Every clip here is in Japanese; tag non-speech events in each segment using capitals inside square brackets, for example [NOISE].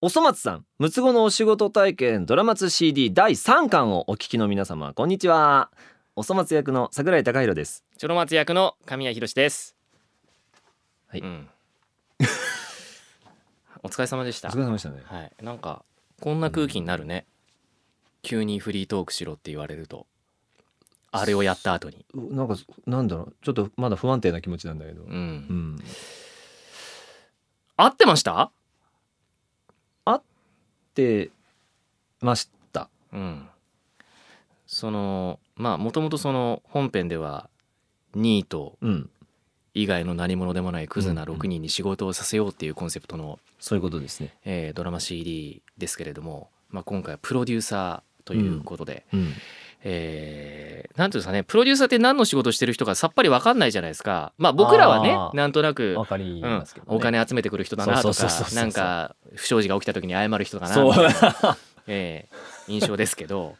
おそ松さん六つ子のお仕事体験ドラマツ CD 第3巻をお聞きの皆様こんにちはおそ松役の桜井貴弘ですチョロ松役の神谷博です。はいうん [LAUGHS] お疲れ様でした。お疲れ様でしたねはい、なんかこんな空気になるね。急にフリートークしろって言われると、あれをやった後に。うなんかなんだろうちょっとまだ不安定な気持ちなんだけどう。うんん合ってました？でました。うん。そのまあもともとその本編ではニートうん。以外の何者でもないクズなうんうん6人に仕事をさせようっていうコンセプトの、そういうことですね。えードラマ CD ですけれども、まあ、今回はプロデューサーということで、うんえーなんていうんですかねプロデューサーって何の仕事してる人かさっぱり分かんないじゃないですか。まあ僕らはねなんとなく、わかりうんお金集めてくる人だなとかなんか不祥事が起きた時に謝る人だなそう。みたいな、えー印象ですけど。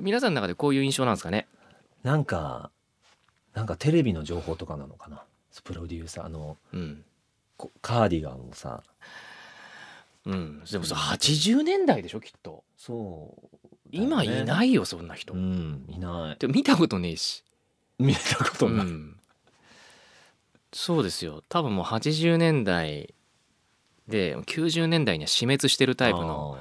皆さんの中でこういう印象なんですかね？なんかなんかテレビの情報とかなのかな？プロデューサーあのうん、こカーディガンをさ。うん、でもさ80年代でしょきっと。そう今いいないよそんな人、うんいない。でも見たことねえし。見たことない、うん、そうですよ。多分もう80年代で90年代には死滅してるタイプの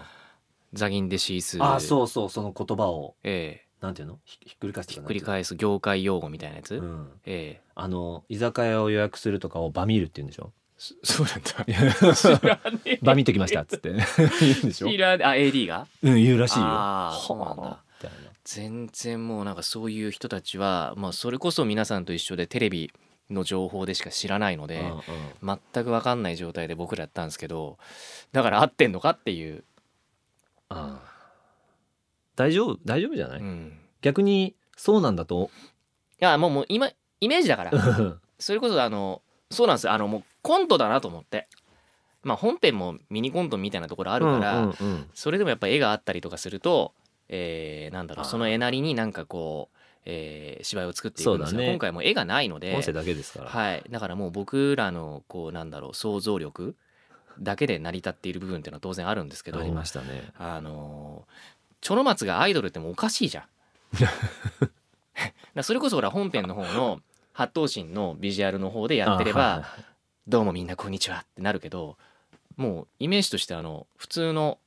ザギンデシース。あそうそうその言葉を。えなんていうの？ひひっくり返すえひっくり返す業界用語みたいなやつ、うん。ええ。あの居酒屋を予約するとかをバミるって言うんでしょ？そ [LAUGHS] そうなんだ。知らねえ。バミっときましたっつって。[LAUGHS] 言うんでしょ？知らねえ。あ AD が？うん言うらしいよ。あー。そうなんだ全然もうなんかそういう人たちは、まあ、それこそ皆さんと一緒でテレビの情報でしか知らないので、うんうん。全く分かんない状態で僕らやったんですけどだから合ってんのかっていう、あー大丈夫大丈夫じゃない、うん、逆にそうなんだと？いやもうもう今イメージだから。[LAUGHS] それこそあのそうなんです。よあのもうコントだなと思って。まあ本編もミニコントみたいなところああるから、うんうんうん。それでもやっぱ絵があったりとかすると、えーなんだろうその絵なりになんかこう、えー芝居を作っていくんですよ、そうだね今回も絵がないので音声だけですから、はい、だからもう僕らのこうなんだろう想像力だけで成り立っている部分っていうのは当然あるんですけどありましたね。あのーチョロ松がアイドルってもうおかしいじゃん。[LAUGHS] それこそほら本編の方の八頭身のビジュアルの方でやってればあはいはい「どうもみんなこんにちは」ってなるけどもうイメージとしてあの普通の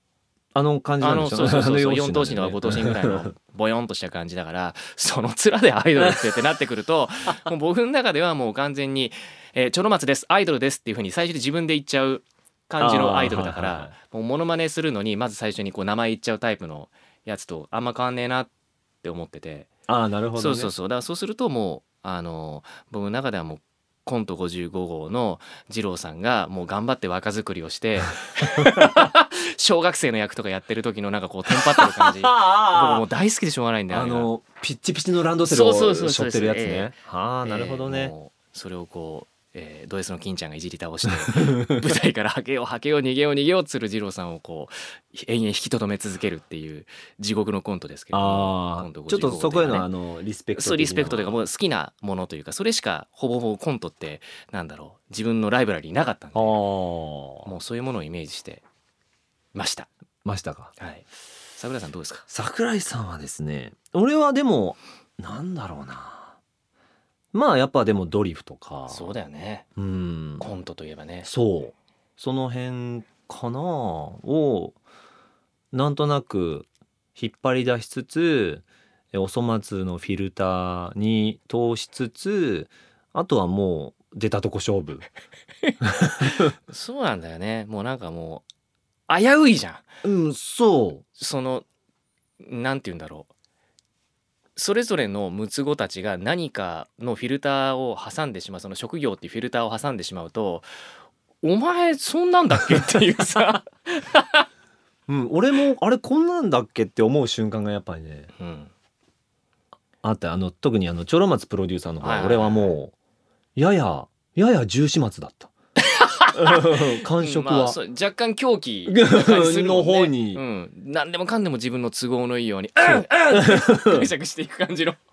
あの感じあなんでしょのそうそうそうあの4頭身とか5頭身ぐらいうんの [LAUGHS] ボヨンとした感じだからその面でアイドルってってなってくると [LAUGHS] もう僕の中ではもう完全に「えーチョロ松ですアイドルです」っていうふうに最初に自分で言っちゃう感じのアイドルだかあーはいはいはらもうモノマネするのにまず最初にこう名前言っちゃうタイプのやつとあんま変わんねえなって思ってて。ああなるほど、ね、そうそうそう。だからそうするともうあの僕の中ではもうコント55号の二郎さんがもう頑張って若作りをして [LAUGHS] 小学生の役とかやってる時のなんかこうテンパってる感じ。[LAUGHS] 僕あもう大好きでしょうがないんだよあのピッチピチのランドセルを背負ってるやつえねああなるほどね、それをこう、えード S の金ちゃんがいじり倒して [LAUGHS] 舞台からはけようはけよう逃げよう逃げようつる二郎さんをこう延々引きとどめ続けるっていう地獄のコントですけどあコント55あちょっとそこへのあのリスペクトそうリスペクトというかももう好きなものというかそれしかほぼほぼコントってなんだろう。自分のライブラリーになかったんでもうそういうものをイメージしてましたましたか。はい。桜井さんどうですか？桜井さんはですね俺はでもなんだろうなまあやっぱでもドリフとか。そうだよね。うん。コントといえばね。そう。その辺かなをなんとなく引っ張り出しつつえお粗末のフィルターに通しつつあとはもう出たとこ勝負。そうなんだよね。もうなんかもう危ういじゃん。うんそう。そのなんて言うんだろうそれぞれのムツゴたちが何かのフィルターを挟んでしまうその職業っていうフィルターを挟んでしまうとお前そんなんだっけ？っていうさ、うん、俺もあれこんなんだっけって思う瞬間がやっぱりねうん、あってあの特にあのチョロマツプロデューサーの方はいはいは俺はもうやややや重始末だった感触は、まあ若干狂気ね。[LAUGHS] の方に。うん、何でもかんでも自分の都合のいいように「う。んうん!」解釈していく感じの。[LAUGHS]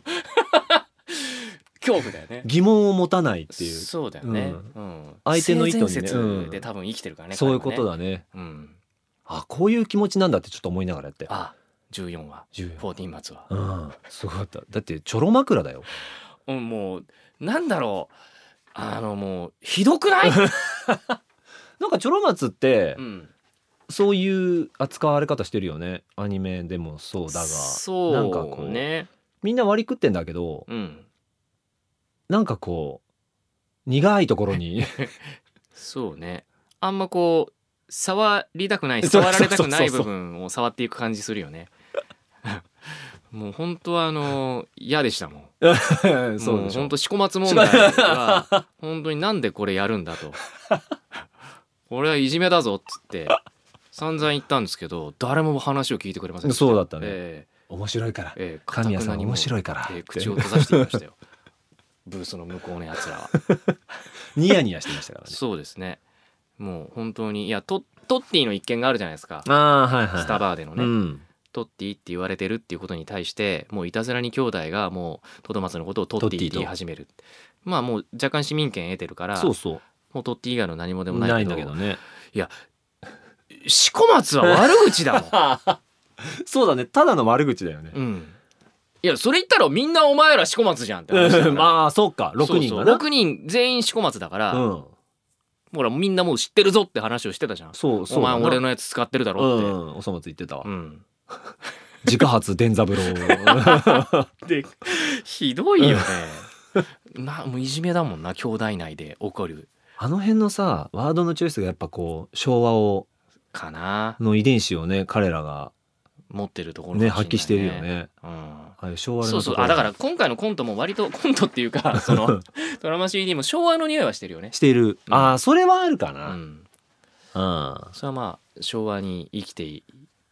恐怖だよね。疑問を持たないっていう。そうだよね、うん。相手の意図にね。で多分生きてるからね、そういうことだ、だね。うん、あこういう気持ちなんだってちょっと思いながらやって。あ14話。14 14松は。うん。すごかった。だってちょろ枕だよ。うんもうなんだろう。あのもうひどくない、[LAUGHS] なんかちょろ松ってうん、そういう扱われ方してるよね。アニメでもそうだが。そうなんかこうね。みんな割り食ってんだけどうん。なんかこう苦いところに。そうね。あんまこう触りたくない触られたくない部分を触っていく感じするよねもう本当はあの嫌でしたもん。[LAUGHS] そう本当四股松問題は本当になんでこれやるんだと。これはいじめだぞっつって散々言ったんですけど誰も話を聞いてくれませんでした。そうだったね。え面白いから。えええ神谷さん面い白いから。ええ口を閉ざしていましたよ。ブースの向こうのやつらは。[LAUGHS] ニヤニヤしてましたからね。そうですね。もう本当にいやトトッティの一件があるじゃないですか。ああはいはいはい。スタバーでのね、うんトッティって言われてるっていうことに対してもういたずらに兄弟がもうトドマツのことをトッティって言い始める。まあもう若干市民権得てるからそうそもうトッティ以外の何もでうないもないんだけどね。四股松は悪口だもん。[LAUGHS] そうだね。ただの悪口だよね。うん。いやそれ言ったらみんなお前ら四股松じゃんって [LAUGHS] まあそうか。6人がな。6人全員四股松だから、うん。ほらみんなもう知ってるぞって話をしてたじゃん。そうそうお前俺のやつ使ってるだうろって、んうん。おそ松言ってたわ。うん [LAUGHS] 自家発伝三郎。[LAUGHS] でひどいよね。なもういじめだもんな兄弟内で起こる。あの辺のさワードのチョイスがやっぱこう昭和をかな。の遺伝子をね彼らが持ってるところねかもしれない発揮してるよね。うん。昭和のそうそうあだから今回のコントも割と [LAUGHS] コントっていうかそのドラマ CD も昭和の匂いはしてるよね。してる。うん。ああそれはあるかうな、うん。ん。それはまあ昭和に生きてい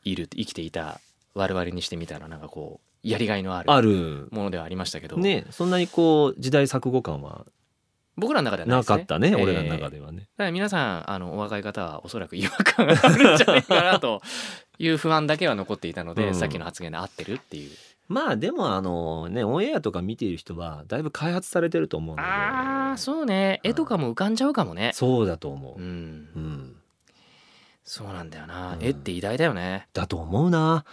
る生きていた我々にしてみたらなんかこうやりがいのあるある。ものではありましたけど、ねそんなにこう時代錯誤感は僕らの中ではなね。なかったねええ俺らの中ではね、だから皆さんあのお若い方はおそらく違和感があるんじゃないかなと [LAUGHS] いう不安だけは残っていたので、うん。さっきの発言で合ってるっていう。まあでもあのねオンエアとか見ている人はだいぶ開発されてると思うので。あーそうね。絵とかも浮かんじゃうかもね。そうだと思う、うん。うん、そうなんだよな、うん。絵って偉大だよね。だと思うな。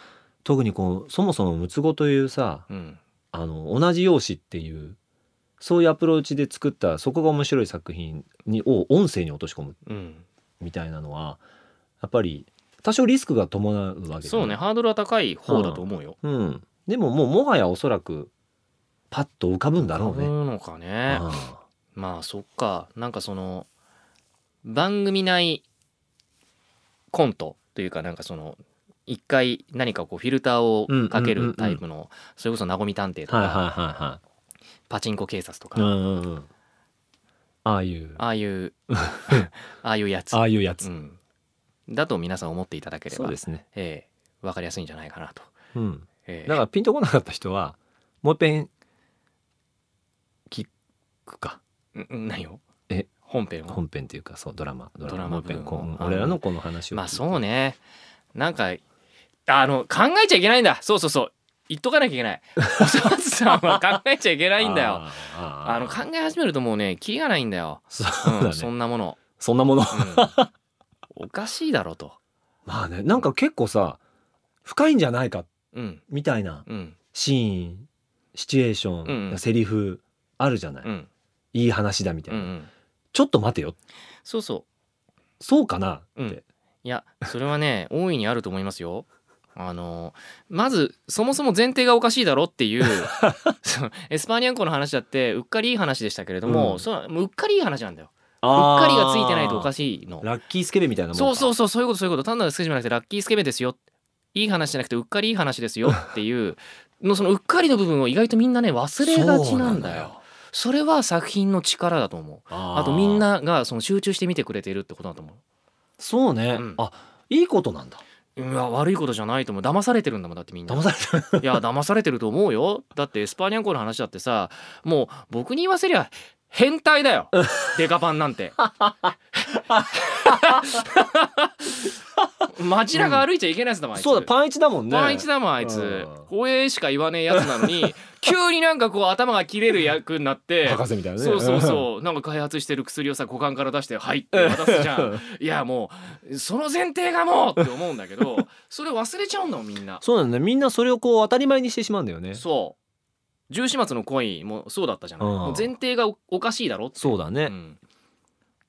特にこうそもそも六つ子というさうん。あの同じ容姿っていうそういうアプローチで作ったそこが面白い作品にを音声に落とし込むうん。みたいなのはやっぱり多少リスクが伴うわけでそうね。ハードルは高い方だと思うよ、うん、でももうもはやおそらくパッと浮かぶんだろうね。のかね。あまあそっか。なんかその番組内コントというかなんかその一回何かこうフィルターをかけるタイプのそれこそ「なごみ探偵」とかはいは「パチンコ警察」とい。か。ああいうああいう [LAUGHS] ああいうやつああいうやつ。うん、だと皆さん思っていただければそうですね。ええ分かりやすいんじゃないかなと、うん。ええだからピンとこなかった人はもう一遍聞くかんん何を？え本編を？本編っていうかそうドラマ。ドドラマ。もう一遍こう分をうん。俺らのこの話をまあそうね。なんかあの考えちゃいけないんだ。そうそうそう。言っとかなきゃいけない。おそ松さんは考えちゃいけないんだよ。[LAUGHS] あの考え始めるともうねキリがないんだよ、そん、そんなもの、そんなもの。うん。おかしいだろと。まあねなんか結構さ深いんじゃないかうん。みたいなうん。シーンシチュエーション、うんうん。セリフあるじゃない、うん。いい話だみたいな、うんうんちょっと待てよ。そうそう。そうかな？って、うんいやそれはね [LAUGHS] 大いにあると思いますよ。あのまずそもそも前提がおかしいだろっていう [LAUGHS] エスパーニャンコの話だってうっかりいい話でしたけれども、うん。そうっかりいい話なんだよ。うっかりがついてないとおかしいの。ラッキースケベみたいなもんか。そうそうそうそういうことそういうこと。単なるスケベじゃなくてラッキースケベですよ。いい話じゃなくてうっかりいい話ですよっていうのそのうっかりの部分を意外とみんなね忘れがちなんだよ。それは作品の力だと思う。あとみんながその集中して見てくれてるってことだと思う。そうね、うん。あいいことなんだ。いや悪いことじゃないと思う。騙されてるんだもんだってみんな。騙されたいや騙されてると思うよ。だってエスパーニャンコの話だってさもう僕に言わせりゃ変態だよ。[LAUGHS] デカパンなんて [LAUGHS] 街中歩いちゃいけないやつだもんあいつ。そうだパンイチだもんね。パンイチだもんあいつ。うん。ほえーしか言わねえやつなのに [LAUGHS] 急になんかこう頭が切れる役になって博士みたいなね。そうそうそう。なんか開発してる薬をさ股間から出して「はい」って渡すじゃん。[LAUGHS] いやもうその前提がもうって思うんだけどそれ忘れちゃうんだもんみんな。そうなんだね。みんなそれをこう当たり前にしてしまうんだよね。そう。十四末の恋もそうだったじゃない、う前提がおおかしいだろって。そうだね、うん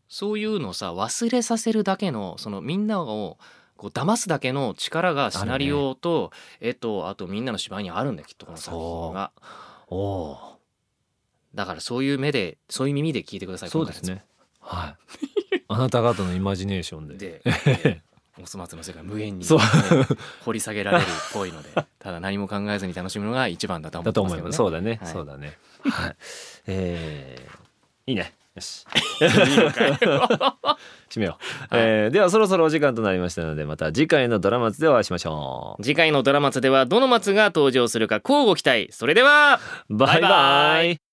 そういうのさ忘れさせるだけのそのみんなをこう騙すだけの力がシナリオと、絵とあとみんなの芝居にあるんだよきっとこの作品が。おおだからそういう目でそういう耳で聞いてくださいそうですね。はい。あなた方のイマジネーションこでで [LAUGHS] お粗末の世界無限に、ね掘り下げられるっぽいので [LAUGHS] ただ何も考えずに楽しむのが一番だと思だとってますね。思います。そうだね、はい。そうだね。はい。えー、いいねよし。[LAUGHS] 締めよう、えーではそろそろお時間となりましたのでまた次回のドラマツでお会いしましょ次回のドラマツではどの松が登場するか交互期待。それではうバイバイ